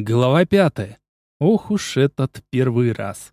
Глава пятая. Ох уж этот первый раз.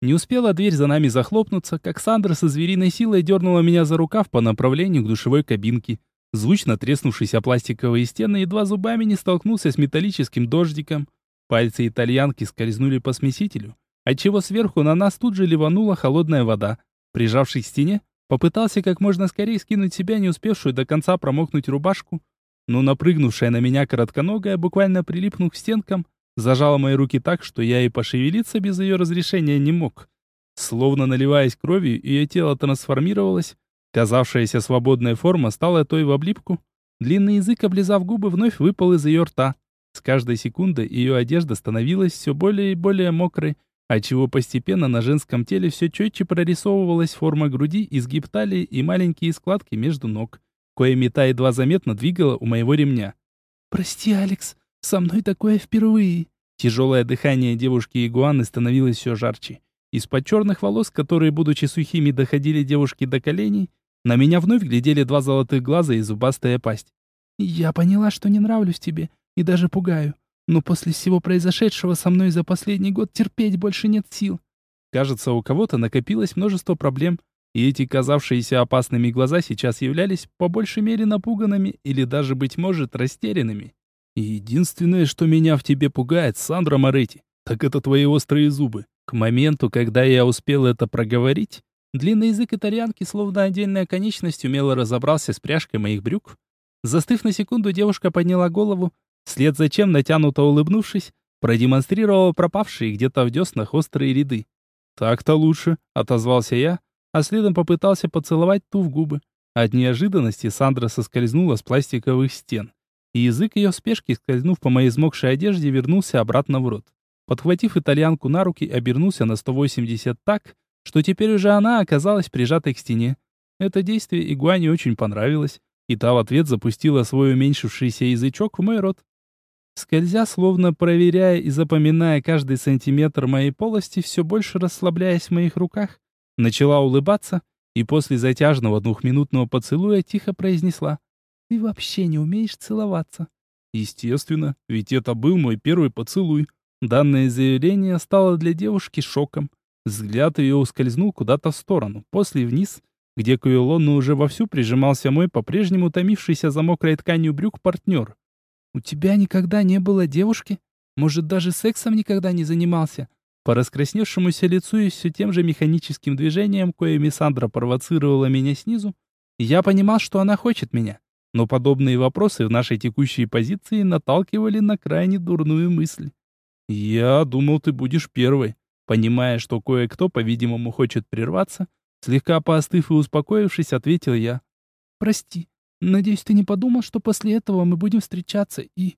Не успела дверь за нами захлопнуться, как Сандра со звериной силой дернула меня за рукав по направлению к душевой кабинке. Звучно треснувшись о пластиковые стены, едва зубами не столкнулся с металлическим дождиком. Пальцы итальянки скользнули по смесителю, отчего сверху на нас тут же ливанула холодная вода. Прижавшись к стене, попытался как можно скорее скинуть себя не успевшую до конца промокнуть рубашку, но напрыгнувшая на меня коротконогая, буквально прилипнув к стенкам, зажала мои руки так, что я и пошевелиться без ее разрешения не мог. Словно наливаясь кровью, ее тело трансформировалось, казавшаяся свободная форма стала той в облипку. Длинный язык, облизав губы, вновь выпал из ее рта. С каждой секундой ее одежда становилась все более и более мокрой, отчего постепенно на женском теле все четче прорисовывалась форма груди, изгиб талии и маленькие складки между ног коими та едва заметно двигала у моего ремня. «Прости, Алекс, со мной такое впервые». Тяжелое дыхание девушки-игуаны становилось все жарче. Из-под черных волос, которые, будучи сухими, доходили девушке до коленей, на меня вновь глядели два золотых глаза и зубастая пасть. «Я поняла, что не нравлюсь тебе и даже пугаю, но после всего произошедшего со мной за последний год терпеть больше нет сил». Кажется, у кого-то накопилось множество проблем, и эти казавшиеся опасными глаза сейчас являлись по большей мере напуганными или даже, быть может, растерянными. единственное, что меня в тебе пугает, Сандра Моретти, так это твои острые зубы. К моменту, когда я успел это проговорить, длинный язык итальянки, словно отдельная конечность, умело разобрался с пряжкой моих брюк. Застыв на секунду, девушка подняла голову, вслед за чем, натянуто улыбнувшись, продемонстрировала пропавшие где-то в деснах острые ряды. «Так-то лучше», — отозвался я, а следом попытался поцеловать ту в губы. От неожиданности Сандра соскользнула с пластиковых стен, и язык ее в спешке, скользнув по моей измокшей одежде, вернулся обратно в рот. Подхватив итальянку на руки, обернулся на 180 так, что теперь уже она оказалась прижатой к стене. Это действие Игуане очень понравилось, и та в ответ запустила свой уменьшившийся язычок в мой рот. Скользя, словно проверяя и запоминая каждый сантиметр моей полости, все больше расслабляясь в моих руках, Начала улыбаться и после затяжного двухминутного поцелуя тихо произнесла. «Ты вообще не умеешь целоваться». Естественно, ведь это был мой первый поцелуй. Данное заявление стало для девушки шоком. Взгляд ее ускользнул куда-то в сторону, после вниз, где к ее лону уже вовсю прижимался мой по-прежнему томившийся за мокрой тканью брюк партнер. «У тебя никогда не было девушки? Может, даже сексом никогда не занимался? По раскрасневшемуся лицу и все тем же механическим движением, коими Сандра провоцировала меня снизу, я понимал, что она хочет меня. Но подобные вопросы в нашей текущей позиции наталкивали на крайне дурную мысль. «Я думал, ты будешь первой». Понимая, что кое-кто, по-видимому, хочет прерваться, слегка поостыв и успокоившись, ответил я. «Прости, надеюсь, ты не подумал, что после этого мы будем встречаться и...»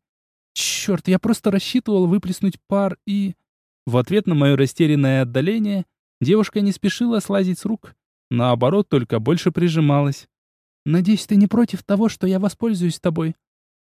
«Черт, я просто рассчитывал выплеснуть пар и...» В ответ на мое растерянное отдаление девушка не спешила слазить с рук, наоборот, только больше прижималась. «Надеюсь, ты не против того, что я воспользуюсь тобой?»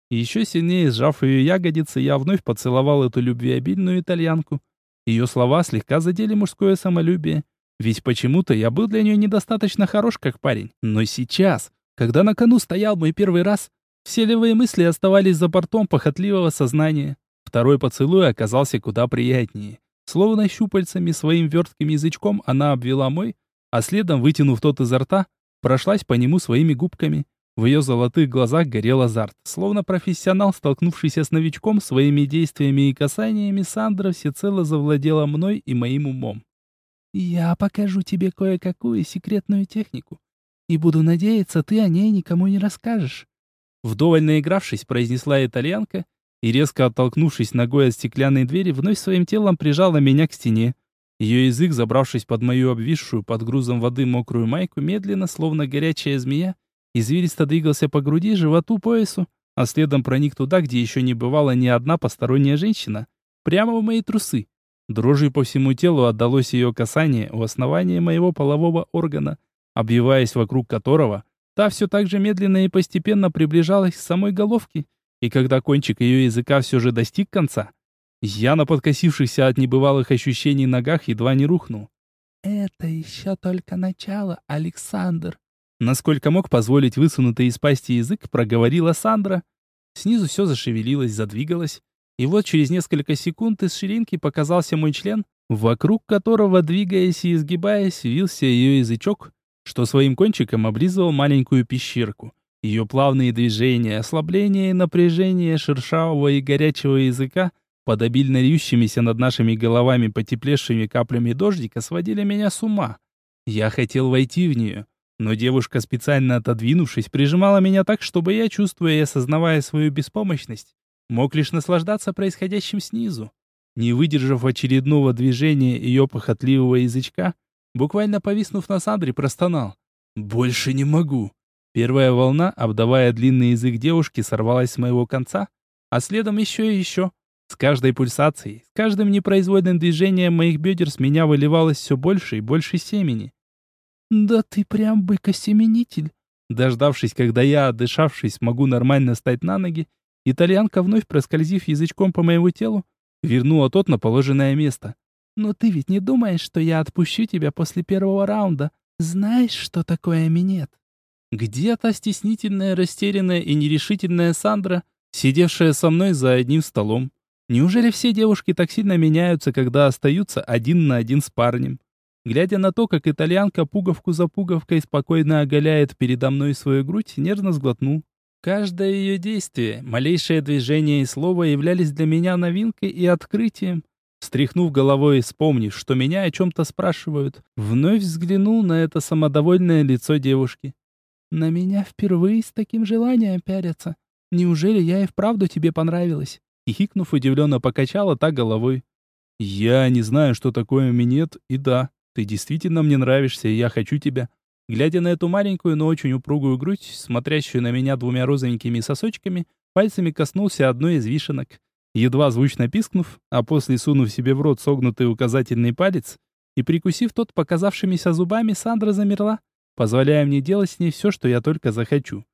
Еще сильнее сжав ее ягодицы, я вновь поцеловал эту любвеобильную итальянку. Ее слова слегка задели мужское самолюбие, ведь почему-то я был для нее недостаточно хорош как парень. Но сейчас, когда на кону стоял мой первый раз, все левые мысли оставались за бортом похотливого сознания. Второй поцелуй оказался куда приятнее. Словно щупальцами своим вертким язычком она обвела мой, а следом, вытянув тот изо рта, прошлась по нему своими губками. В ее золотых глазах горел азарт. Словно профессионал, столкнувшийся с новичком, своими действиями и касаниями Сандра всецело завладела мной и моим умом. «Я покажу тебе кое-какую секретную технику, и буду надеяться, ты о ней никому не расскажешь». Вдоволь наигравшись, произнесла итальянка и, резко оттолкнувшись ногой от стеклянной двери, вновь своим телом прижала меня к стене. Ее язык, забравшись под мою обвисшую под грузом воды мокрую майку, медленно, словно горячая змея, извилисто двигался по груди, животу, поясу, а следом проник туда, где еще не бывала ни одна посторонняя женщина, прямо в мои трусы. Дрожью по всему телу отдалось ее касание у основания моего полового органа, обвиваясь вокруг которого, та все так же медленно и постепенно приближалась к самой головке, и когда кончик ее языка все же достиг конца, я на подкосившихся от небывалых ощущений ногах едва не рухнул. «Это еще только начало, Александр!» Насколько мог позволить высунутый из пасти язык, проговорила Сандра. Снизу все зашевелилось, задвигалось. И вот через несколько секунд из ширинки показался мой член, вокруг которого, двигаясь и изгибаясь, вился ее язычок, что своим кончиком облизывал маленькую пещерку. Ее плавные движения, ослабление и напряжение шершавого и горячего языка под обильно льющимися над нашими головами потеплевшими каплями дождика сводили меня с ума. Я хотел войти в нее, но девушка, специально отодвинувшись, прижимала меня так, чтобы я, чувствуя и осознавая свою беспомощность, мог лишь наслаждаться происходящим снизу. Не выдержав очередного движения ее похотливого язычка, буквально повиснув на Сандре, простонал. «Больше не могу!» Первая волна, обдавая длинный язык девушки, сорвалась с моего конца, а следом еще и еще. С каждой пульсацией, с каждым непроизвольным движением моих бедер с меня выливалось все больше и больше семени. «Да ты прям быкосеменитель!» Дождавшись, когда я, отдышавшись, могу нормально встать на ноги, итальянка, вновь проскользив язычком по моему телу, вернула тот на положенное место. «Но ты ведь не думаешь, что я отпущу тебя после первого раунда? Знаешь, что такое минет?» Где-то стеснительная, растерянная и нерешительная Сандра, сидевшая со мной за одним столом. Неужели все девушки так сильно меняются, когда остаются один на один с парнем? Глядя на то, как итальянка пуговку за пуговкой спокойно оголяет передо мной свою грудь, нервно сглотнул. Каждое ее действие, малейшее движение и слово являлись для меня новинкой и открытием. Встряхнув головой и вспомнив, что меня о чем-то спрашивают, вновь взглянул на это самодовольное лицо девушки. «На меня впервые с таким желанием пярятся. Неужели я и вправду тебе понравилась?» И хикнув, удивленно покачала так головой. «Я не знаю, что такое минет, и да, ты действительно мне нравишься, и я хочу тебя. Глядя на эту маленькую, но очень упругую грудь, смотрящую на меня двумя розовенькими сосочками, пальцами коснулся одной из вишенок. Едва звучно пискнув, а после сунув себе в рот согнутый указательный палец и прикусив тот показавшимися зубами, Сандра замерла, позволяя мне делать с ней все, что я только захочу.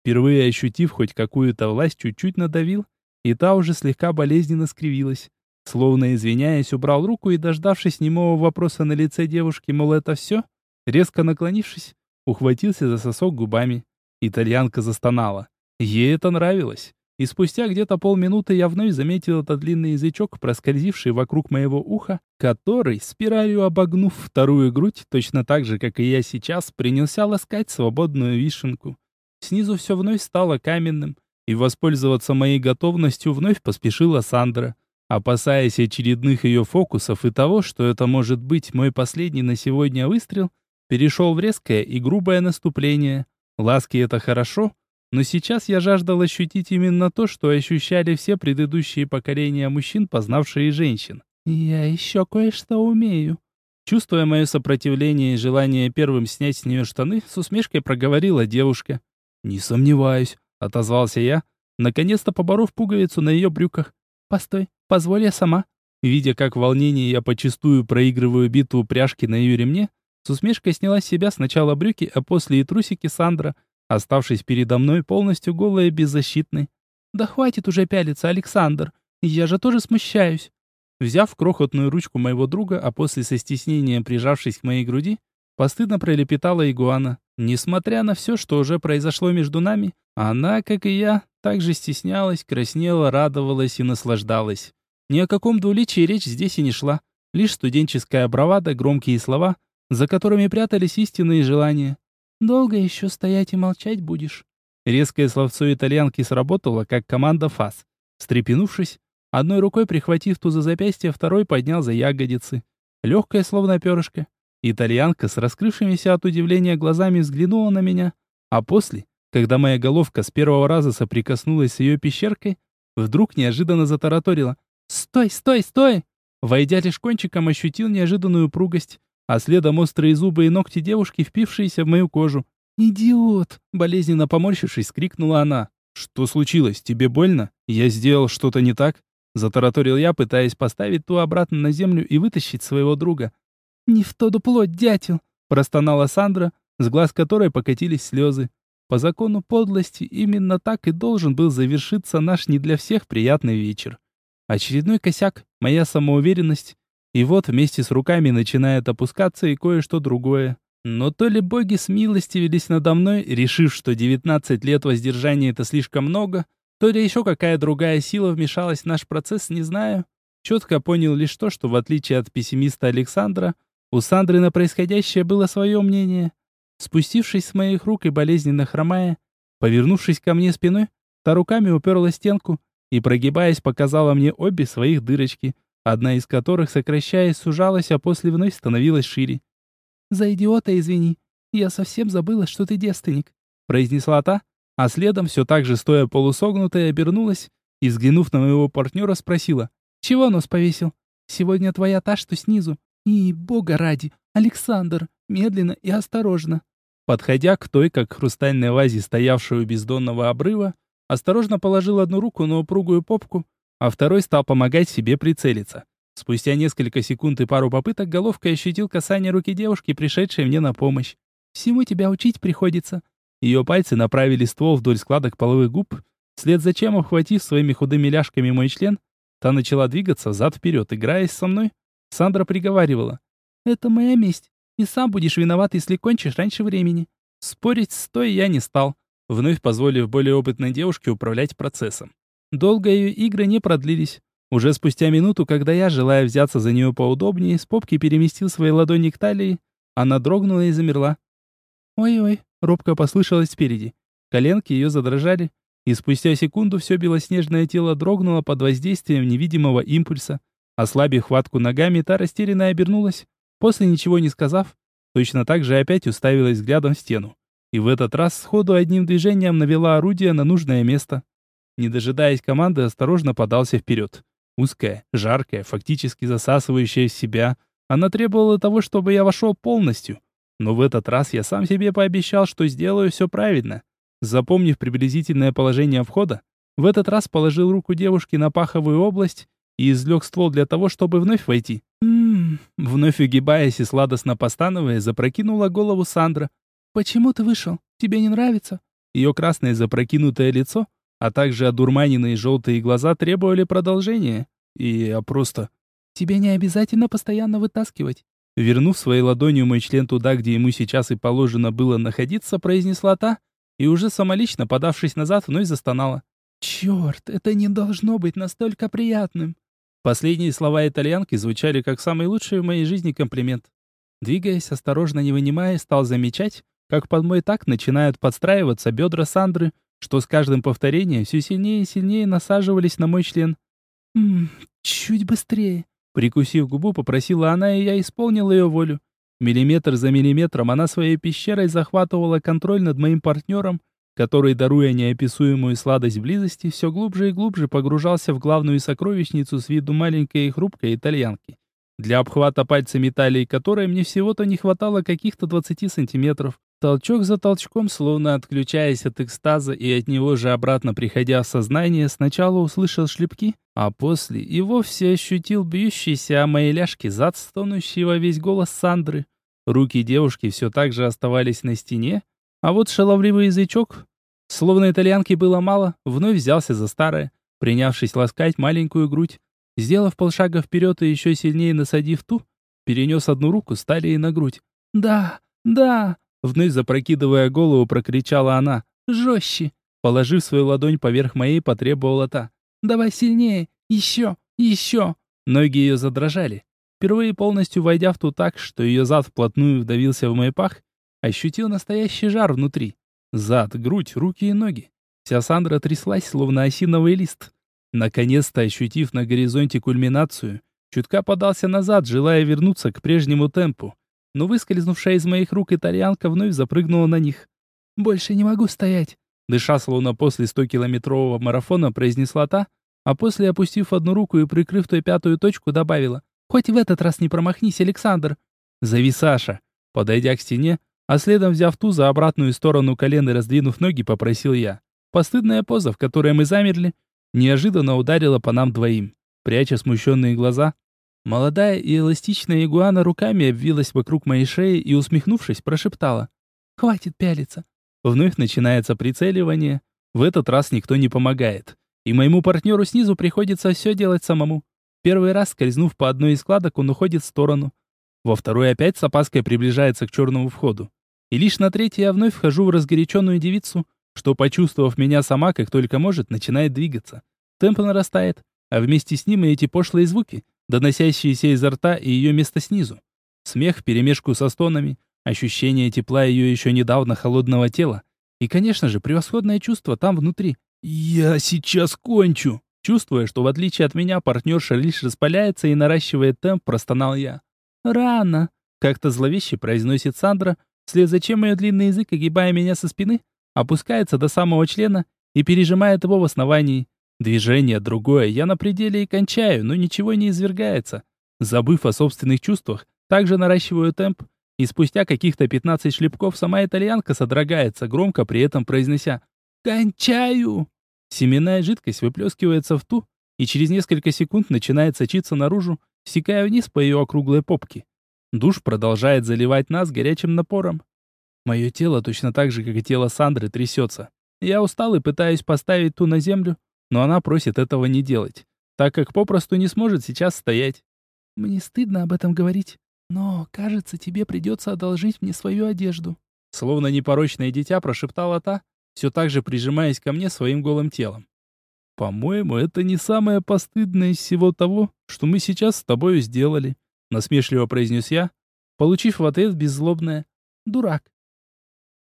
Впервые ощутив хоть какую-то власть, чуть-чуть надавил, и та уже слегка болезненно скривилась. Словно извиняясь, убрал руку и, дождавшись немого вопроса на лице девушки, мол, это все, резко наклонившись, ухватился за сосок губами. Итальянка застонала. Ей это нравилось. И спустя где-то полминуты я вновь заметил этот длинный язычок, проскользивший вокруг моего уха, который, спиралью обогнув вторую грудь, точно так же, как и я сейчас, принялся ласкать свободную вишенку. Снизу все вновь стало каменным, и воспользоваться моей готовностью вновь поспешила Сандра опасаясь очередных ее фокусов и того, что это может быть мой последний на сегодня выстрел, перешел в резкое и грубое наступление. Ласки это хорошо, но сейчас я жаждал ощутить именно то, что ощущали все предыдущие поколения мужчин, познавшие женщин. «Я еще кое-что умею». Чувствуя мое сопротивление и желание первым снять с нее штаны, с усмешкой проговорила девушка. «Не сомневаюсь», — отозвался я, наконец-то поборов пуговицу на ее брюках. «Постой, позволь я сама». Видя, как в волнении я почастую проигрываю битву пряжки на ее ремне, с усмешкой сняла с себя сначала брюки, а после и трусики Сандра, оставшись передо мной полностью голой и беззащитной. «Да хватит уже пялиться, Александр, я же тоже смущаюсь». Взяв крохотную ручку моего друга, а после со стеснением прижавшись к моей груди, постыдно пролепетала игуана. Несмотря на все, что уже произошло между нами, она, как и я, также стеснялась, краснела, радовалась и наслаждалась. Ни о каком двуличии речь здесь и не шла. Лишь студенческая бравада, громкие слова, за которыми прятались истинные желания. «Долго еще стоять и молчать будешь?» Резкое словцо итальянки сработало, как команда ФАС. Встрепенувшись, одной рукой прихватив ту за запястье, второй поднял за ягодицы. Легкое, словно перышко. Итальянка с раскрывшимися от удивления глазами взглянула на меня, а после, когда моя головка с первого раза соприкоснулась с ее пещеркой, вдруг неожиданно затараторила. «Стой, стой, стой!» Войдя лишь кончиком, ощутил неожиданную упругость, а следом острые зубы и ногти девушки, впившиеся в мою кожу. «Идиот!» — болезненно поморщившись, крикнула она. «Что случилось? Тебе больно? Я сделал что-то не так?» Затараторил я, пытаясь поставить ту обратно на землю и вытащить своего друга. «Не в то дупло, дятел!» — простонала Сандра, с глаз которой покатились слезы. По закону подлости именно так и должен был завершиться наш не для всех приятный вечер. Очередной косяк, моя самоуверенность, и вот вместе с руками начинает опускаться и кое-что другое. Но то ли боги с милости велись надо мной, решив, что 19 лет воздержания это слишком много, То ли еще какая другая сила вмешалась в наш процесс, не знаю. Четко понял лишь то, что в отличие от пессимиста Александра, у Сандры на происходящее было свое мнение. Спустившись с моих рук и болезненно хромая, повернувшись ко мне спиной, та руками уперла стенку и, прогибаясь, показала мне обе своих дырочки, одна из которых, сокращаясь, сужалась, а после вновь становилась шире. «За идиота извини, я совсем забыла, что ты девственник», произнесла та, а следом, все так же стоя полусогнутая, обернулась и, взглянув на моего партнера, спросила, «Чего нос повесил? Сегодня твоя та, что снизу. И, бога ради, Александр, медленно и осторожно». Подходя к той, как хрустальной вазе, стоявшей у бездонного обрыва, осторожно положил одну руку на упругую попку, а второй стал помогать себе прицелиться. Спустя несколько секунд и пару попыток головкой ощутил касание руки девушки, пришедшей мне на помощь. «Всему тебя учить приходится», ее пальцы направили ствол вдоль складок половых губ, вслед за чем, обхватив своими худыми ляжками мой член, та начала двигаться взад-вперед, играясь со мной. Сандра приговаривала. «Это моя месть, и сам будешь виноват, если кончишь раньше времени». Спорить с той я не стал, вновь позволив более опытной девушке управлять процессом. Долго ее игры не продлились. Уже спустя минуту, когда я, желая взяться за нее поудобнее, с попки переместил свои ладони к талии, она дрогнула и замерла. «Ой-ой», Робко послышалось спереди. Коленки ее задрожали, и спустя секунду все белоснежное тело дрогнуло под воздействием невидимого импульса. Ослабив хватку ногами, та растерянно обернулась, после ничего не сказав, точно так же опять уставилась взглядом в стену. И в этот раз сходу одним движением навела орудие на нужное место. Не дожидаясь команды, осторожно подался вперед. Узкая, жаркая, фактически засасывающая в себя, она требовала того, чтобы я вошел полностью — но в этот раз я сам себе пообещал, что сделаю все правильно. Запомнив приблизительное положение входа, в этот раз положил руку девушки на паховую область и извлек ствол для того, чтобы вновь войти. «М-м-м», вновь угибаясь и сладостно постановая, запрокинула голову Сандра. «Почему ты вышел? Тебе не нравится?» Ее красное запрокинутое лицо, а также одурманенные желтые глаза требовали продолжения. И я просто... «Тебе не обязательно постоянно вытаскивать. Вернув своей ладонью мой член туда, где ему сейчас и положено было находиться, произнесла та, и уже самолично, подавшись назад, вновь застонала. «Черт, это не должно быть настолько приятным!» Последние слова итальянки звучали как самый лучший в моей жизни комплимент. Двигаясь, осторожно не вынимая, стал замечать, как под мой так начинают подстраиваться бедра Сандры, что с каждым повторением все сильнее и сильнее насаживались на мой член. «Ммм, чуть быстрее!» Прикусив губу, попросила она, и я исполнил ее волю. Миллиметр за миллиметром она своей пещерой захватывала контроль над моим партнером, который, даруя неописуемую сладость близости, все глубже и глубже погружался в главную сокровищницу с виду маленькой и хрупкой итальянки, для обхвата пальцами талии которой мне всего-то не хватало каких-то 20 сантиметров. Толчок за толчком, словно отключаясь от экстаза и от него же обратно приходя в сознание, сначала услышал шлепки, а после и вовсе ощутил бьющийся о моей ляжке зад, стонущий во весь голос Сандры. Руки девушки все так же оставались на стене, а вот шаловливый язычок, словно итальянки было мало, вновь взялся за старое, принявшись ласкать маленькую грудь. Сделав полшага вперед и еще сильнее насадив ту, перенес одну руку с талии на грудь. «Да, да!» Вновь запрокидывая голову, прокричала она. «Жестче!» Положив свою ладонь поверх моей, потребовала та. «Давай сильнее! Еще! Еще!» Ноги ее задрожали. Впервые полностью войдя в ту так, что ее зад вплотную вдавился в мой пах, ощутил настоящий жар внутри. Зад, грудь, руки и ноги. Вся Сандра тряслась, словно осиновый лист. Наконец-то, ощутив на горизонте кульминацию, чутка подался назад, желая вернуться к прежнему темпу но выскользнувшая из моих рук итальянка вновь запрыгнула на них. «Больше не могу стоять», — дыша словно после 100-километрового марафона, произнесла та, а после, опустив одну руку и прикрыв той пятую точку, добавила. «Хоть в этот раз не промахнись, Александр!» «Зови Саша!» Подойдя к стене, а следом взяв ту за обратную сторону колен и раздвинув ноги, попросил я. Постыдная поза, в которой мы замерли, неожиданно ударила по нам двоим. Пряча смущенные глаза, Молодая и эластичная игуана руками обвилась вокруг моей шеи и, усмехнувшись, прошептала. «Хватит пялиться». Вновь начинается прицеливание. В этот раз никто не помогает. И моему партнеру снизу приходится все делать самому. Первый раз, скользнув по одной из складок, он уходит в сторону. Во второй опять с опаской приближается к черному входу. И лишь на третий я вновь вхожу в разгоряченную девицу, что, почувствовав меня сама, как только может, начинает двигаться. Темп нарастает, а вместе с ним и эти пошлые звуки, доносящиеся изо рта и ее место снизу. Смех вперемешку со стонами, ощущение тепла ее еще недавно холодного тела и, конечно же, превосходное чувство там внутри. «Я сейчас кончу!» Чувствуя, что в отличие от меня партнерша лишь распаляется и наращивает темп, простонал я. «Рано!» — как-то зловеще произносит Сандра, вслед за чем ее длинный язык, огибая меня со спины, опускается до самого члена и пережимает его в основании. Движение другое, я на пределе и кончаю, но ничего не извергается. Забыв о собственных чувствах, также наращиваю темп, и спустя каких-то 15 шлепков сама итальянка содрогается, громко при этом произнося «Кончаю!». Семенная жидкость выплескивается в ту, и через несколько секунд начинает сочиться наружу, стекая вниз по ее округлой попке. Душ продолжает заливать нас горячим напором. Мое тело точно так же, как и тело Сандры, трясется. Я устал и пытаюсь поставить ту на землю, но она просит этого не делать, так как попросту не сможет сейчас стоять. Мне стыдно об этом говорить, но, кажется, тебе придется одолжить мне свою одежду. Словно непорочное дитя прошептала та, все так же прижимаясь ко мне своим голым телом. «По-моему, это не самое постыдное из всего того, что мы сейчас с тобою сделали», насмешливо произнес я, получив в ответ беззлобное «Дурак,